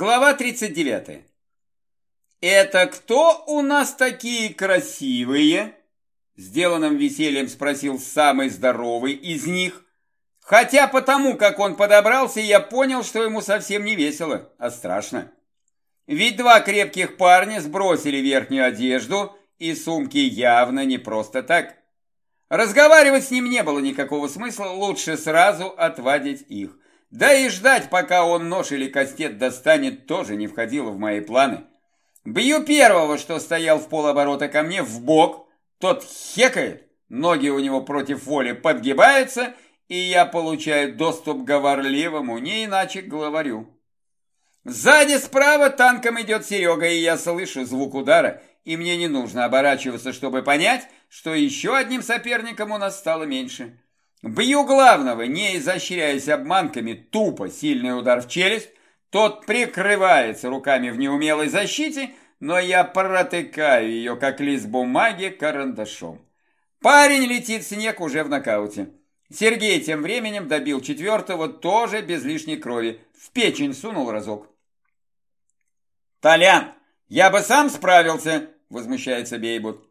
Глава 39. «Это кто у нас такие красивые?» Сделанным весельем спросил самый здоровый из них. Хотя потому, как он подобрался, я понял, что ему совсем не весело, а страшно. Ведь два крепких парня сбросили верхнюю одежду и сумки явно не просто так. Разговаривать с ним не было никакого смысла, лучше сразу отвадить их. Да и ждать, пока он нож или кастет достанет, тоже не входило в мои планы. Бью первого, что стоял в полоборота ко мне, в бок. Тот хекает, ноги у него против воли подгибаются, и я получаю доступ к говорливому, не иначе к главарю. Сзади справа танком идет Серега, и я слышу звук удара, и мне не нужно оборачиваться, чтобы понять, что еще одним соперником у нас стало меньше. Бью главного, не изощряясь обманками, тупо сильный удар в челюсть. Тот прикрывается руками в неумелой защите, но я протыкаю ее, как лист бумаги, карандашом. Парень летит в снег уже в нокауте. Сергей тем временем добил четвертого, тоже без лишней крови. В печень сунул разок. «Толян, я бы сам справился!» – возмущается Бейбут.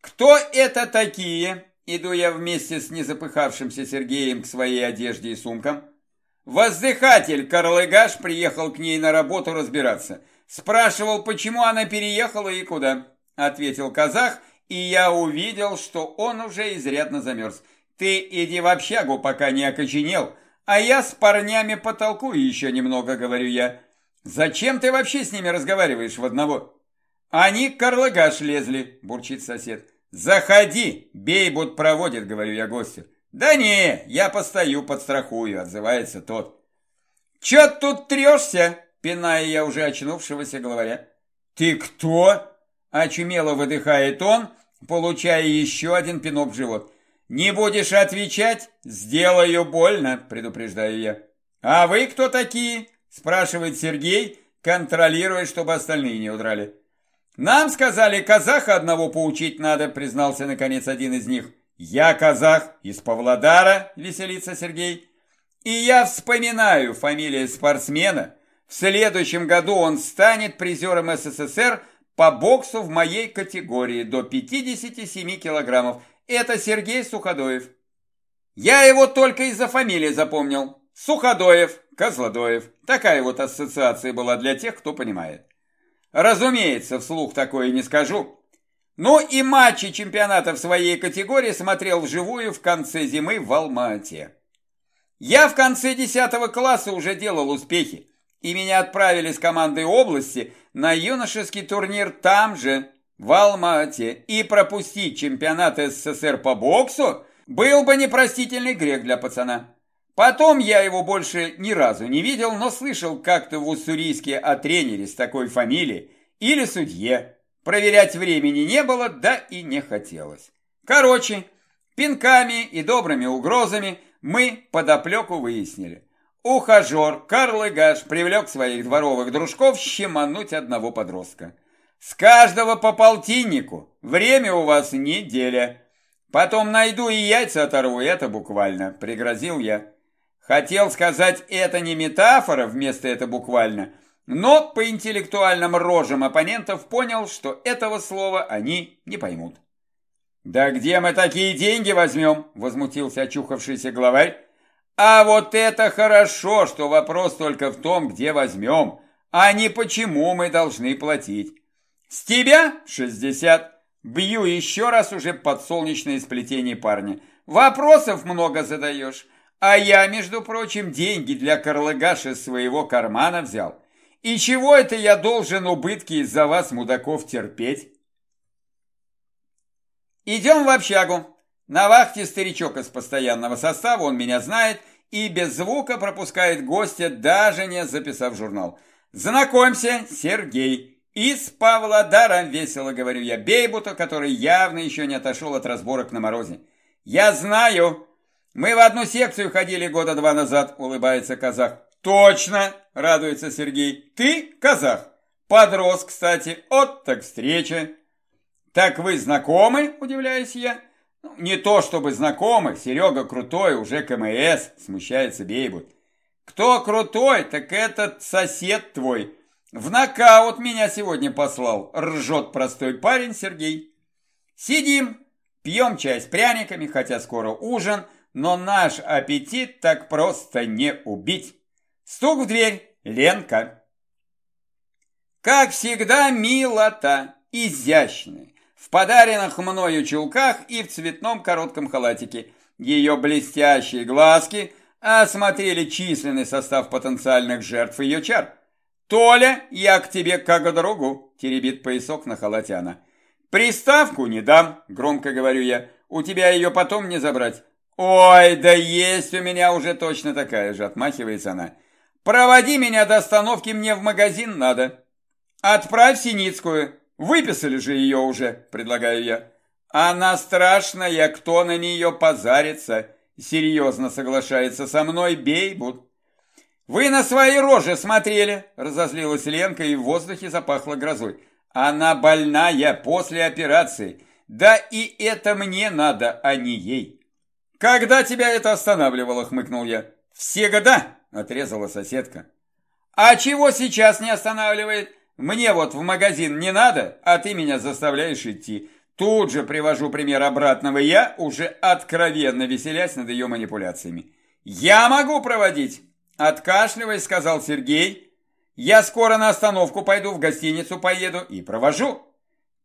«Кто это такие?» Иду я вместе с незапыхавшимся Сергеем к своей одежде и сумкам. Воздыхатель Карлыгаш приехал к ней на работу разбираться. Спрашивал, почему она переехала и куда. Ответил казах, и я увидел, что он уже изрядно замерз. Ты иди в общагу, пока не окоченел, а я с парнями потолкую еще немного, говорю я. Зачем ты вообще с ними разговариваешь в одного? Они к Карлыгаш лезли, бурчит сосед. «Заходи, Бейбут проводит», — говорю я гостю. «Да не, я постою, подстрахую», — отзывается тот. «Чё тут трешься?» — пиная я уже очнувшегося главаря. «Ты кто?» — очумело выдыхает он, получая еще один пинок в живот. «Не будешь отвечать? Сделаю больно», — предупреждаю я. «А вы кто такие?» — спрашивает Сергей, контролируя, чтобы остальные не удрали. «Нам сказали, казаха одного поучить надо», признался наконец один из них. «Я казах из Павлодара», веселится Сергей. «И я вспоминаю фамилию спортсмена. В следующем году он станет призером СССР по боксу в моей категории до 57 килограммов. Это Сергей Суходоев. Я его только из-за фамилии запомнил. Суходоев, Козлодоев. Такая вот ассоциация была для тех, кто понимает. Разумеется, вслух такое не скажу. Ну и матчи чемпионата в своей категории смотрел вживую в конце зимы в Алмате. Я в конце 10 класса уже делал успехи, и меня отправили с командой области на юношеский турнир там же, в Алмате, и пропустить чемпионат СССР по боксу был бы непростительный грех для пацана. Потом я его больше ни разу не видел, но слышал как-то в Уссурийске о тренере с такой фамилией или судье. Проверять времени не было, да и не хотелось. Короче, пинками и добрыми угрозами мы подоплеку выяснили. Ухажер Карл Игаш привлек своих дворовых дружков щемануть одного подростка. С каждого по полтиннику, время у вас неделя. Потом найду и яйца оторву, это буквально, пригрозил я. Хотел сказать, это не метафора, вместо это буквально, но по интеллектуальным рожам оппонентов понял, что этого слова они не поймут. «Да где мы такие деньги возьмем?» – возмутился очухавшийся главарь. «А вот это хорошо, что вопрос только в том, где возьмем, а не почему мы должны платить. С тебя шестьдесят. Бью еще раз уже под солнечное сплетение парня. Вопросов много задаешь». А я, между прочим, деньги для Карлыгаша из своего кармана взял. И чего это я должен убытки из-за вас, мудаков, терпеть? Идем в общагу. На вахте старичок из постоянного состава, он меня знает, и без звука пропускает гостя, даже не записав журнал. Знакомься, Сергей. Из Павлодара, весело говорю я, Бейбута, который явно еще не отошел от разборок на морозе. Я знаю, мы в одну секцию ходили года два назад, улыбается казах. Точно, радуется Сергей. Ты казах. Подрос, кстати. От так встреча. Так вы знакомы, удивляюсь я. Ну, не то чтобы знакомы, Серега крутой, уже КМС, смущается Бейбут. Кто крутой, так этот сосед твой. В нокаут меня сегодня послал, ржет простой парень Сергей. Сидим, пьем чай с пряниками, хотя скоро ужин, но наш аппетит так просто не убить. Стук в дверь, Ленка. Как всегда, милота, изящная, в подаренных мною чулках и в цветном коротком халатике. Ее блестящие глазки осмотрели численный состав потенциальных жертв ее чар. «Толя, я к тебе как к другу», – теребит поясок на халате она. «Приставку не дам», – громко говорю я. «У тебя ее потом не забрать». «Ой, да есть у меня уже точно такая же», – отмахивается она. «Проводи меня до остановки, мне в магазин надо». «Отправь Синицкую. Выписали же ее уже», – предлагаю я. «Она страшная, кто на нее позарится?» Серьезно соглашается со мной Бейбут. «Вы на свои рожи смотрели!» – разозлилась Ленка, и в воздухе запахло грозой. «Она больная после операции. Да и это мне надо, а не ей». «Когда тебя это останавливало?» – хмыкнул я. «Всегда!» – отрезала соседка. «А чего сейчас не останавливает? Мне вот в магазин не надо, а ты меня заставляешь идти. Тут же привожу пример обратного я, уже откровенно веселясь над ее манипуляциями. «Я могу проводить!» Откашливаясь, сказал Сергей. «Я скоро на остановку пойду, в гостиницу поеду и провожу».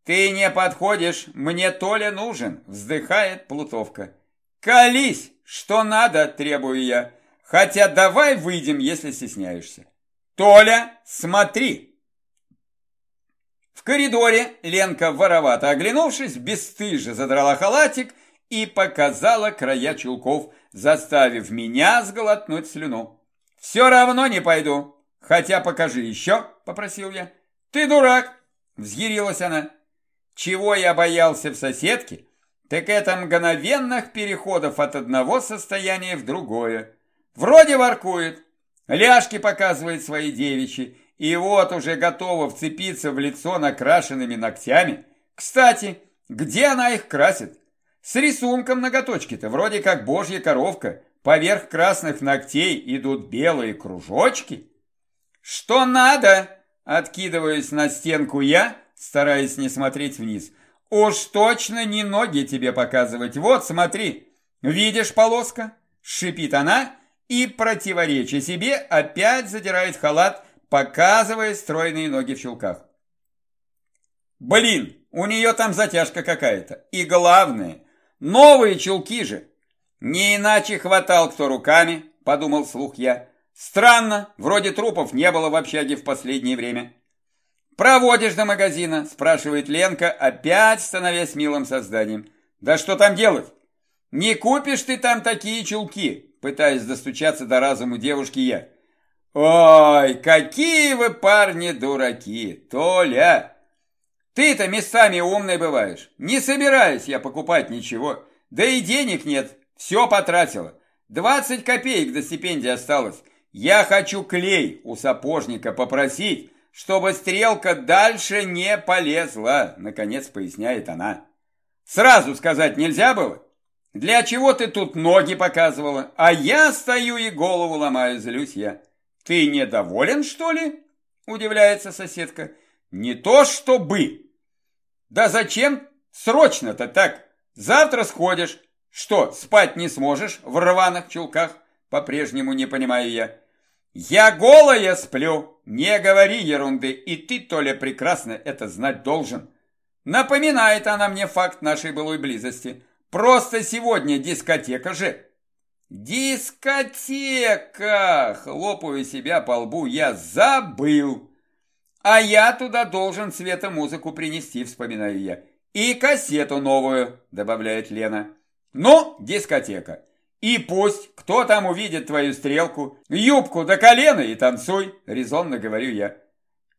«Ты не подходишь, мне Толя нужен», вздыхает Плутовка. «Колись, что надо, требую я. Хотя давай выйдем, если стесняешься». «Толя, смотри!» В коридоре Ленка, воровато оглянувшись, бесстыже задрала халатик и показала края чулков, заставив меня сглотнуть слюну. «Все равно не пойду. Хотя покажи еще», — попросил я. «Ты дурак», — взъярилась она. Чего я боялся в соседке, так это мгновенных переходов от одного состояния в другое. Вроде воркует, ляжки показывает свои девичьи, и вот уже готова вцепиться в лицо накрашенными ногтями. Кстати, где она их красит? С рисунком ноготочки-то, вроде как божья коровка. Поверх красных ногтей идут белые кружочки. Что надо? Откидываюсь на стенку я, стараясь не смотреть вниз. Уж точно не ноги тебе показывать. Вот, смотри. Видишь полоска? Шипит она и, противоречия себе, опять задирает халат, показывая стройные ноги в щелках. Блин, у нее там затяжка какая-то. И главное, новые чулки же. Не иначе хватал кто руками, подумал слух я. Странно, вроде трупов не было в общаге в последнее время. «Проводишь до магазина?» – спрашивает Ленка, опять становясь милым созданием. «Да что там делать? Не купишь ты там такие чулки?» Пытаясь достучаться до разума девушки я. «Ой, какие вы парни дураки! Толя! Ты-то местами умный бываешь. Не собираюсь я покупать ничего. Да и денег нет. Все потратила. Двадцать копеек до стипендии осталось. Я хочу клей у сапожника попросить, чтобы стрелка дальше не полезла», наконец поясняет она. «Сразу сказать нельзя было? Для чего ты тут ноги показывала? А я стою и голову ломаю, злюсь я». «Ты недоволен, что ли?» – удивляется соседка. «Не то чтобы!» «Да зачем срочно-то так? Завтра сходишь. Что, спать не сможешь в рваных чулках?» По-прежнему не понимаю я. «Я голая сплю! Не говори ерунды, и ты, Толя, прекрасно это знать должен!» Напоминает она мне факт нашей былой близости. Просто сегодня дискотека же. «Дискотека!» – хлопаю себя по лбу, я забыл. А я туда должен светомузыку принести, вспоминаю я. И кассету новую, добавляет Лена. Ну, дискотека. И пусть, кто там увидит твою стрелку, юбку до колена и танцуй, резонно говорю я.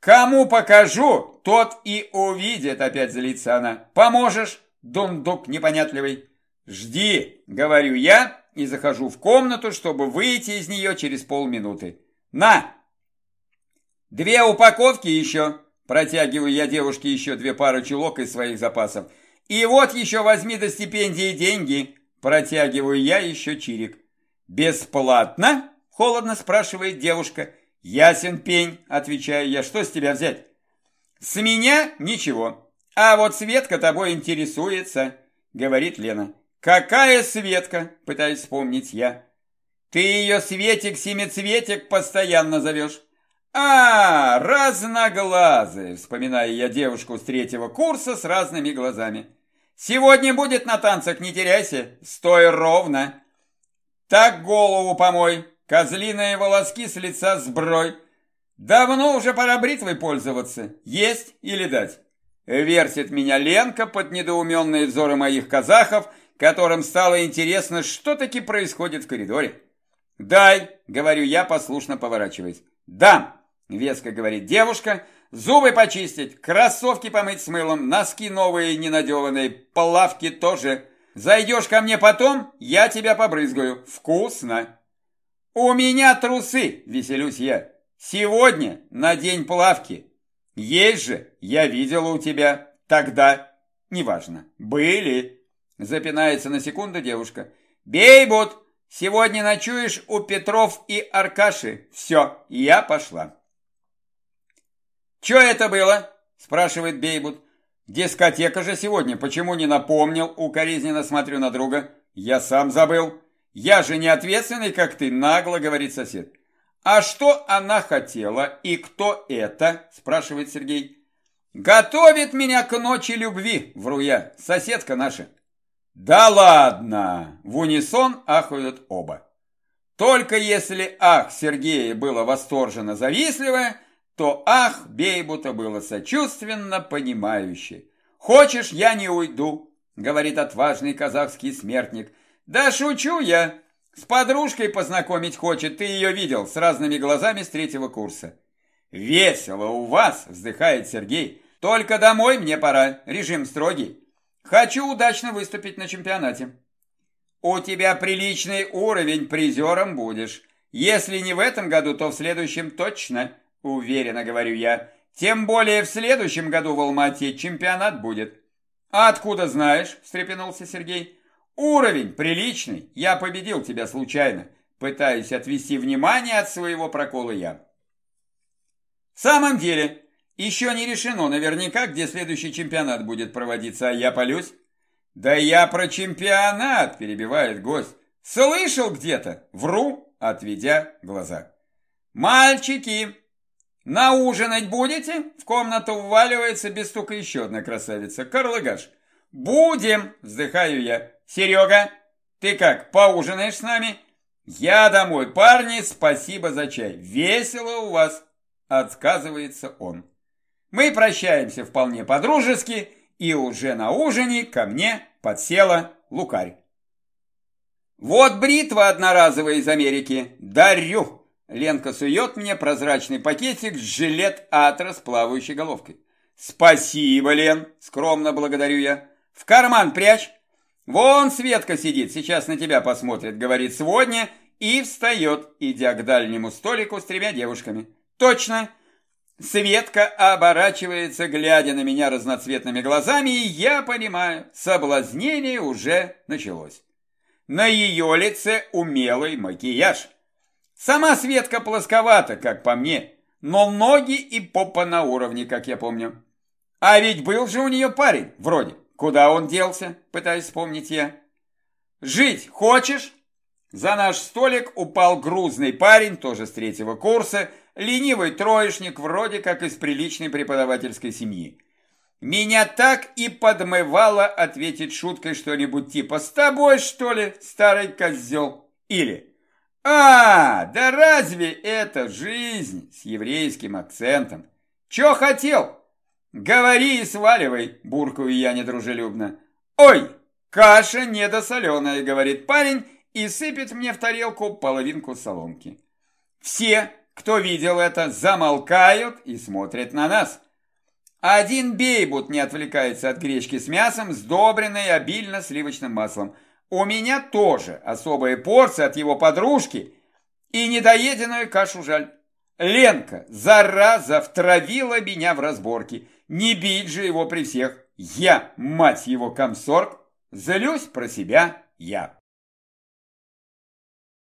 Кому покажу, тот и увидит, опять злится она. Поможешь, дундук непонятливый? Жди, говорю я, и захожу в комнату, чтобы выйти из нее через полминуты. «На!» «Две упаковки еще!» Протягиваю я девушке еще две пары чулок из своих запасов. «И вот еще возьми до стипендии деньги!» Протягиваю я еще чирик. «Бесплатно?» Холодно спрашивает девушка. Ясен пень, отвечаю я. Что с тебя взять? С меня ничего. А вот Светка тобой интересуется, говорит Лена. Какая Светка? Пытаюсь вспомнить я. Ты ее Светик-семицветик постоянно зовешь. А, разноглазые, вспоминаю я девушку с третьего курса с разными глазами. Сегодня будет на танцах, не теряйся, стой ровно. Так голову помой, козлиные волоски с лица сброй. Давно уже пора бритвой пользоваться, есть или дать? Вертит меня Ленка под недоуменные взоры моих казахов, которым стало интересно, что таки происходит в коридоре. «Дай!» — говорю я, послушно поворачиваясь. «Дам!» — веско говорит девушка, Зубы почистить, кроссовки помыть с мылом, носки новые ненадеванные, плавки тоже. Зайдешь ко мне потом, я тебя побрызгаю. Вкусно. У меня трусы, веселюсь я. Сегодня на день плавки. Есть же, я видела у тебя. Тогда, неважно, были. Запинается на секунду девушка. Бейбут, сегодня ночуешь у Петров и Аркаши. Все, я пошла. «Че это было?» – спрашивает Бейбут. «Дискотека же сегодня, почему не напомнил?» – укоризненно смотрю на друга. «Я сам забыл. Я же не ответственный, как ты», – нагло говорит сосед. «А что она хотела и кто это?» – спрашивает Сергей. «Готовит меня к ночи любви, вру я, соседка наша». «Да ладно!» – в унисон ахают оба. Только если ах Сергея было восторженно завистливое – то ах Бейбута было сочувственно понимающе. «Хочешь, я не уйду», — говорит отважный казахский смертник. «Да шучу я. С подружкой познакомить хочет, ты ее видел, с разными глазами с третьего курса». «Весело у вас», — вздыхает Сергей. «Только домой мне пора, режим строгий. Хочу удачно выступить на чемпионате». «У тебя приличный уровень, призером будешь. Если не в этом году, то в следующем точно», Уверенно говорю я. Тем более в следующем году в Алмате чемпионат будет. А откуда знаешь? Встрепенулся Сергей. Уровень приличный. Я победил тебя случайно. Пытаюсь отвести внимание от своего прокола я. В самом деле, еще не решено наверняка, где следующий чемпионат будет проводиться, а я полюсь. Да я про чемпионат, перебивает гость. Слышал где-то? Вру, отведя глаза. Мальчики, «Наужинать будете?» В комнату вваливается без стука еще одна красавица. Карлыгаш. «Будем!» – вздыхаю я. «Серега, ты как, поужинаешь с нами?» «Я домой, парни, спасибо за чай. Весело у вас!» – отказывается он. Мы прощаемся вполне по-дружески, и уже на ужине ко мне подсела лукарь. «Вот бритва одноразовая из Америки. Дарю!» Ленка сует мне прозрачный пакетик с жилет Атрос плавающей головкой. «Спасибо, Лен!» – скромно благодарю я. «В карман прячь!» «Вон Светка сидит, сейчас на тебя посмотрит», – говорит сегодня и встает, идя к дальнему столику с тремя девушками. «Точно!» Светка оборачивается, глядя на меня разноцветными глазами, и я понимаю, соблазнение уже началось. На ее лице умелый макияж – Сама Светка плосковата, как по мне, но ноги и попа на уровне, как я помню. А ведь был же у нее парень, вроде. Куда он делся, пытаюсь вспомнить я. Жить хочешь? За наш столик упал грузный парень, тоже с третьего курса, ленивый троечник, вроде как из приличной преподавательской семьи. Меня так и подмывало ответить шуткой что-нибудь типа «С тобой, что ли, старый козел?» или а, да разве это жизнь с еврейским акцентом? Чё хотел? Говори и сваливай, буркаю я недружелюбно. Ой, каша недосоленая, говорит парень и сыпет мне в тарелку половинку соломки. Все, кто видел это, замолкают и смотрят на нас. Один бейбут не отвлекается от гречки с мясом, сдобренной обильно сливочным маслом – у меня тоже особая порция от его подружки и недоеденную кашу жаль. Ленка, зараза, втравила меня в разборки. Не бить же его при всех. Я, мать его, комсорг, злюсь про себя я.